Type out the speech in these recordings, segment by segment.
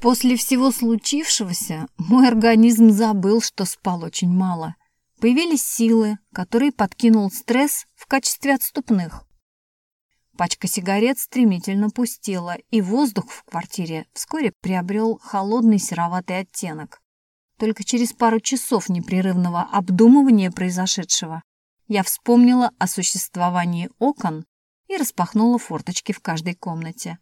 После всего случившегося мой организм забыл, что спал очень мало. Появились силы, которые подкинул стресс в качестве отступных. Пачка сигарет стремительно пустела, и воздух в квартире вскоре приобрел холодный сероватый оттенок. Только через пару часов непрерывного обдумывания произошедшего я вспомнила о существовании окон и распахнула форточки в каждой комнате.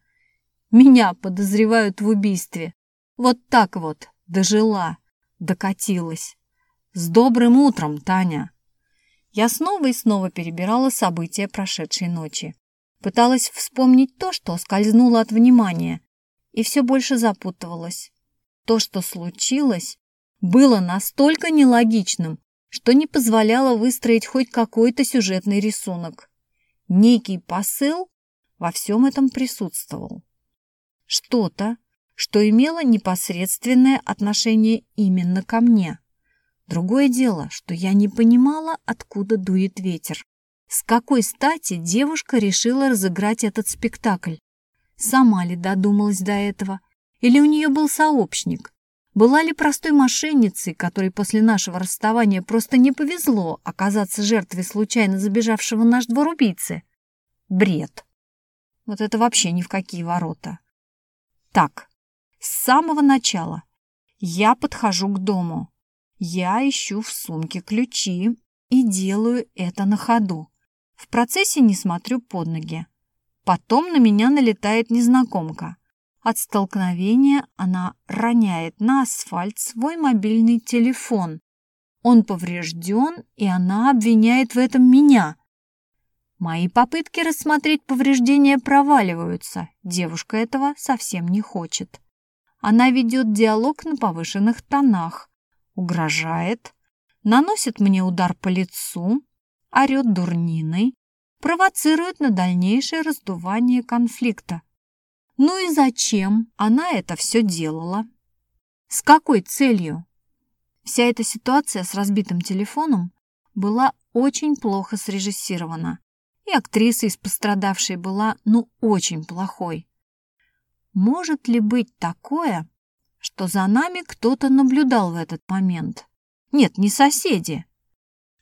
Меня подозревают в убийстве. Вот так вот, дожила, докатилась. С добрым утром, Таня! Я снова и снова перебирала события прошедшей ночи. Пыталась вспомнить то, что скользнуло от внимания, и все больше запутывалась. То, что случилось, было настолько нелогичным, что не позволяло выстроить хоть какой-то сюжетный рисунок. Некий посыл во всем этом присутствовал. Что-то, что имело непосредственное отношение именно ко мне. Другое дело, что я не понимала, откуда дует ветер. С какой стати девушка решила разыграть этот спектакль? Сама ли додумалась до этого? Или у нее был сообщник? Была ли простой мошенницей, которой после нашего расставания просто не повезло оказаться жертвой случайно забежавшего наш двор убийцы? Бред. Вот это вообще ни в какие ворота. Так, с самого начала я подхожу к дому. Я ищу в сумке ключи и делаю это на ходу. В процессе не смотрю под ноги. Потом на меня налетает незнакомка. От столкновения она роняет на асфальт свой мобильный телефон. Он поврежден, и она обвиняет в этом меня. Мои попытки рассмотреть повреждения проваливаются. Девушка этого совсем не хочет. Она ведет диалог на повышенных тонах, угрожает, наносит мне удар по лицу, орет дурниной, провоцирует на дальнейшее раздувание конфликта. Ну и зачем она это все делала? С какой целью? Вся эта ситуация с разбитым телефоном была очень плохо срежиссирована, и актриса из пострадавшей была, ну, очень плохой. Может ли быть такое, что за нами кто-то наблюдал в этот момент? Нет, не соседи,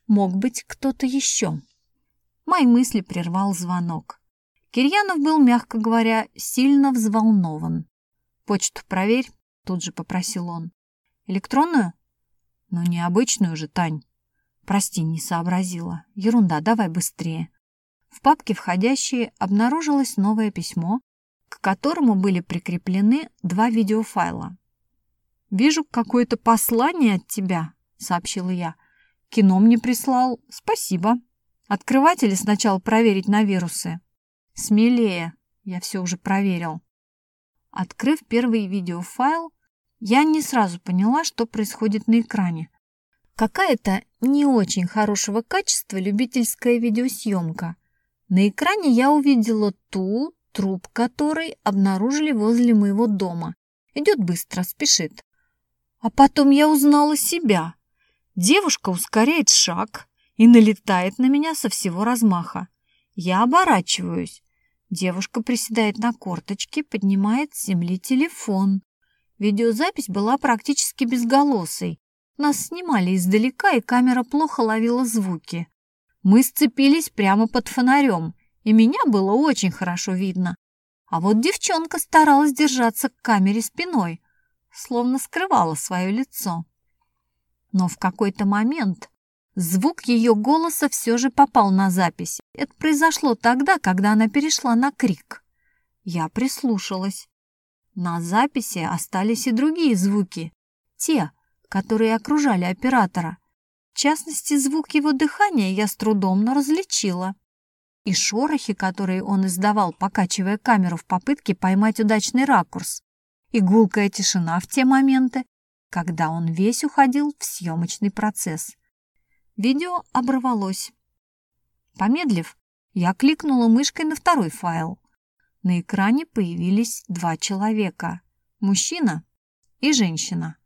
Мог быть кто-то еще. Мои мысли прервал звонок. Кирьянов был, мягко говоря, сильно взволнован. «Почту проверь», — тут же попросил он. «Электронную?» «Ну, не обычную же, Тань». «Прости, не сообразила. Ерунда, давай быстрее». В папке «Входящие» обнаружилось новое письмо, к которому были прикреплены два видеофайла. «Вижу какое-то послание от тебя», — сообщила я. Кино мне прислал. Спасибо. Открывать или сначала проверить на вирусы? Смелее. Я все уже проверил. Открыв первый видеофайл, я не сразу поняла, что происходит на экране. Какая-то не очень хорошего качества любительская видеосъемка. На экране я увидела ту, труп которой обнаружили возле моего дома. Идет быстро, спешит. А потом я узнала себя. Девушка ускоряет шаг и налетает на меня со всего размаха. Я оборачиваюсь. Девушка приседает на корточки, поднимает с земли телефон. Видеозапись была практически безголосой. Нас снимали издалека, и камера плохо ловила звуки. Мы сцепились прямо под фонарем, и меня было очень хорошо видно. А вот девчонка старалась держаться к камере спиной, словно скрывала свое лицо. Но в какой-то момент звук ее голоса все же попал на запись. Это произошло тогда, когда она перешла на крик. Я прислушалась. На записи остались и другие звуки, те, которые окружали оператора. В частности, звук его дыхания я с трудом, но различила. И шорохи, которые он издавал, покачивая камеру в попытке поймать удачный ракурс. И гулкая тишина в те моменты, когда он весь уходил в съемочный процесс. Видео оборвалось. Помедлив, я кликнула мышкой на второй файл. На экране появились два человека – мужчина и женщина.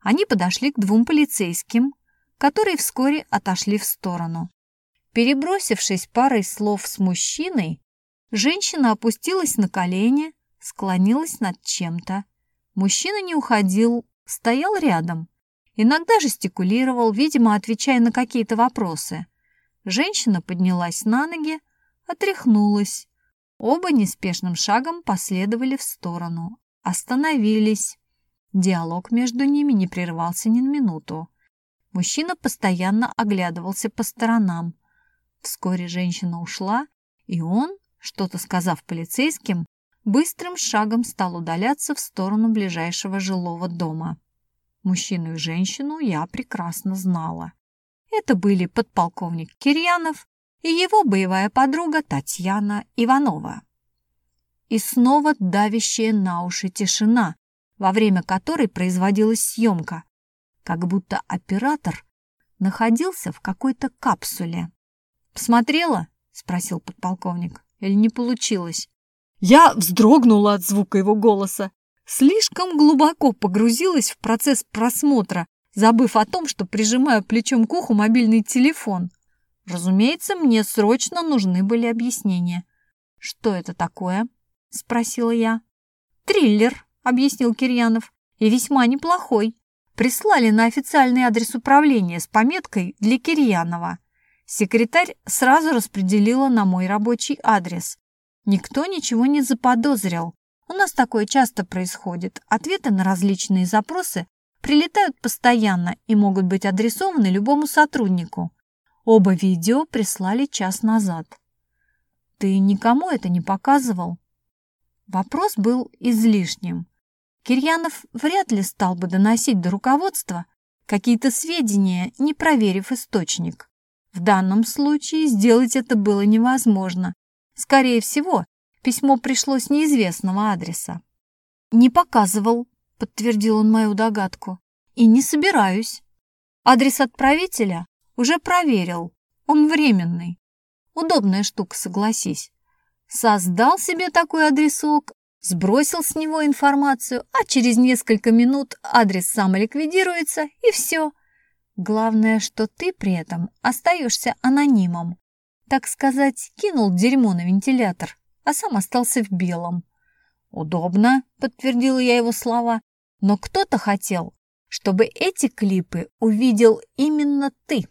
Они подошли к двум полицейским, которые вскоре отошли в сторону. Перебросившись парой слов с мужчиной, женщина опустилась на колени, склонилась над чем-то. Мужчина не уходил, стоял рядом. Иногда жестикулировал, видимо, отвечая на какие-то вопросы. Женщина поднялась на ноги, отряхнулась. Оба неспешным шагом последовали в сторону. Остановились. Диалог между ними не прервался ни на минуту. Мужчина постоянно оглядывался по сторонам. Вскоре женщина ушла, и он, что-то сказав полицейским, быстрым шагом стал удаляться в сторону ближайшего жилого дома. Мужчину и женщину я прекрасно знала. Это были подполковник Кирьянов и его боевая подруга Татьяна Иванова. И снова давящая на уши тишина, во время которой производилась съемка, как будто оператор находился в какой-то капсуле. «Посмотрела?» — спросил подполковник. «Или не получилось?» Я вздрогнула от звука его голоса. Слишком глубоко погрузилась в процесс просмотра, забыв о том, что прижимаю плечом к уху мобильный телефон. Разумеется, мне срочно нужны были объяснения. «Что это такое?» — спросила я. «Триллер», — объяснил Кирьянов, — «и весьма неплохой. Прислали на официальный адрес управления с пометкой «Для Кирьянова». Секретарь сразу распределила на мой рабочий адрес. Никто ничего не заподозрил. У нас такое часто происходит. Ответы на различные запросы прилетают постоянно и могут быть адресованы любому сотруднику. Оба видео прислали час назад. Ты никому это не показывал? Вопрос был излишним. Кирьянов вряд ли стал бы доносить до руководства какие-то сведения, не проверив источник. В данном случае сделать это было невозможно. Скорее всего, письмо пришло с неизвестного адреса. «Не показывал», — подтвердил он мою догадку, — «и не собираюсь. Адрес отправителя уже проверил. Он временный. Удобная штука, согласись. Создал себе такой адресок, сбросил с него информацию, а через несколько минут адрес самоликвидируется, и все. Главное, что ты при этом остаешься анонимом. Так сказать, кинул дерьмо на вентилятор, а сам остался в белом. «Удобно», — подтвердила я его слова, «но кто-то хотел, чтобы эти клипы увидел именно ты».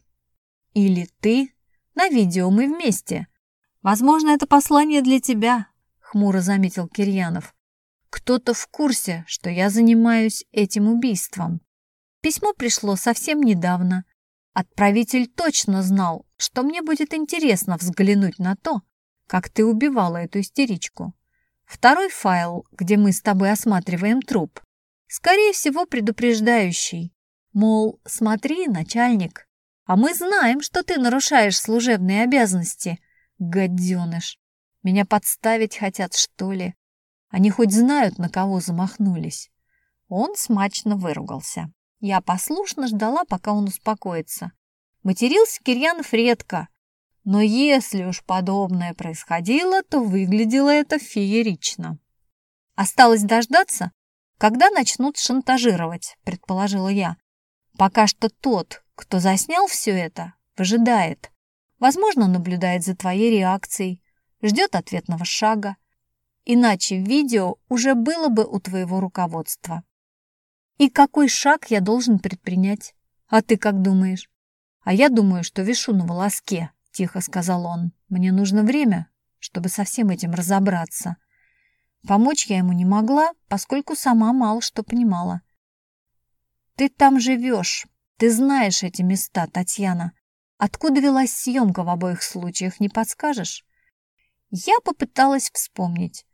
Или ты. На видео мы вместе. Возможно, это послание для тебя, хмуро заметил Кирьянов. Кто-то в курсе, что я занимаюсь этим убийством. Письмо пришло совсем недавно. Отправитель точно знал, что мне будет интересно взглянуть на то, как ты убивала эту истеричку. Второй файл, где мы с тобой осматриваем труп, скорее всего, предупреждающий. Мол, смотри, начальник, а мы знаем, что ты нарушаешь служебные обязанности, гаденыш. Меня подставить хотят, что ли? Они хоть знают, на кого замахнулись?» Он смачно выругался. Я послушно ждала, пока он успокоится. Матерился Кирьянов редко, но если уж подобное происходило, то выглядело это феерично. Осталось дождаться, когда начнут шантажировать, предположила я. Пока что тот, кто заснял все это, выжидает. Возможно, наблюдает за твоей реакцией, ждет ответного шага. Иначе видео уже было бы у твоего руководства. И какой шаг я должен предпринять? А ты как думаешь? А я думаю, что вешу на волоске, тихо сказал он. Мне нужно время, чтобы со всем этим разобраться. Помочь я ему не могла, поскольку сама мало что понимала. Ты там живешь, ты знаешь эти места, Татьяна. Откуда велась съемка в обоих случаях, не подскажешь? Я попыталась вспомнить.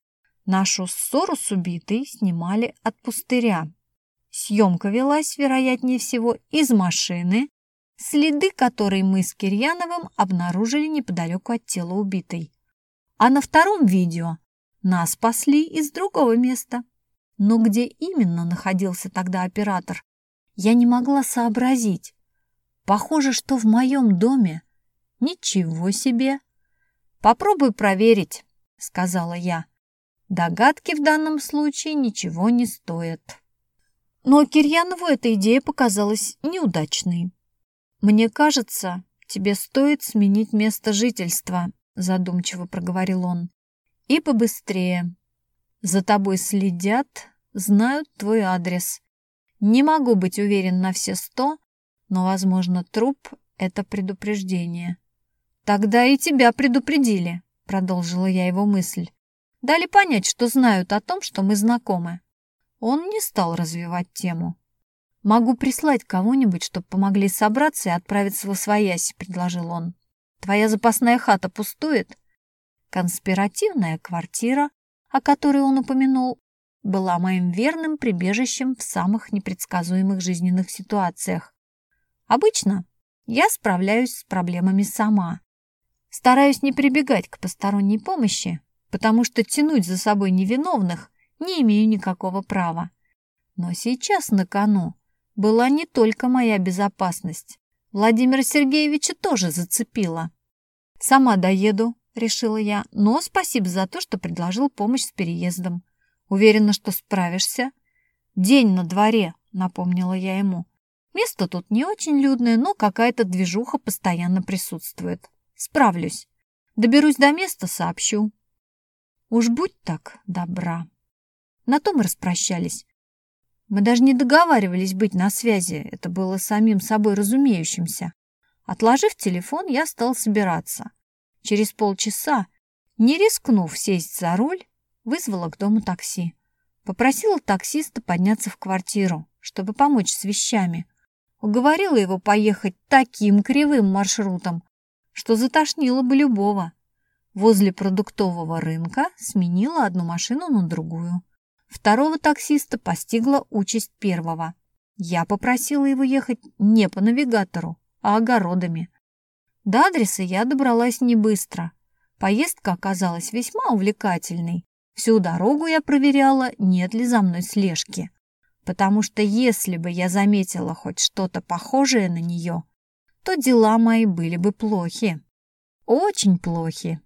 Нашу ссору с убитой снимали от пустыря. Съемка велась, вероятнее всего, из машины, следы которой мы с Кирьяновым обнаружили неподалеку от тела убитой. А на втором видео нас спасли из другого места. Но где именно находился тогда оператор, я не могла сообразить. Похоже, что в моем доме. Ничего себе. Попробуй проверить, сказала я. Догадки в данном случае ничего не стоят. Но Кирьянову эта идея показалась неудачной. «Мне кажется, тебе стоит сменить место жительства», задумчиво проговорил он. «И побыстрее. За тобой следят, знают твой адрес. Не могу быть уверен на все сто, но, возможно, труп — это предупреждение. Тогда и тебя предупредили, продолжила я его мысль. Дали понять, что знают о том, что мы знакомы. Он не стал развивать тему. «Могу прислать кого-нибудь, чтобы помогли собраться и отправиться во своясь», — предложил он. «Твоя запасная хата пустует?» Конспиративная квартира, о которой он упомянул, была моим верным прибежищем в самых непредсказуемых жизненных ситуациях. Обычно я справляюсь с проблемами сама. Стараюсь не прибегать к посторонней помощи, потому что тянуть за собой невиновных не имею никакого права. Но сейчас на кону была не только моя безопасность. Владимира Сергеевича тоже зацепила. «Сама доеду», — решила я, «но спасибо за то, что предложил помощь с переездом. Уверена, что справишься». «День на дворе», — напомнила я ему. «Место тут не очень людное, но какая-то движуха постоянно присутствует. Справлюсь. Доберусь до места, сообщу». «Уж будь так добра». На том распрощались. Мы даже не договаривались быть на связи, это было самим собой разумеющимся. Отложив телефон, я стал собираться. Через полчаса, не рискнув сесть за руль, вызвала к дому такси. Попросила таксиста подняться в квартиру, чтобы помочь с вещами. Уговорила его поехать таким кривым маршрутом, что затошнило бы любого. Возле продуктового рынка сменила одну машину на другую. Второго таксиста постигла участь первого. Я попросила его ехать не по навигатору, а огородами. До адреса я добралась не быстро. Поездка оказалась весьма увлекательной. Всю дорогу я проверяла, нет ли за мной слежки. Потому что если бы я заметила хоть что-то похожее на нее, то дела мои были бы плохи. Очень плохи.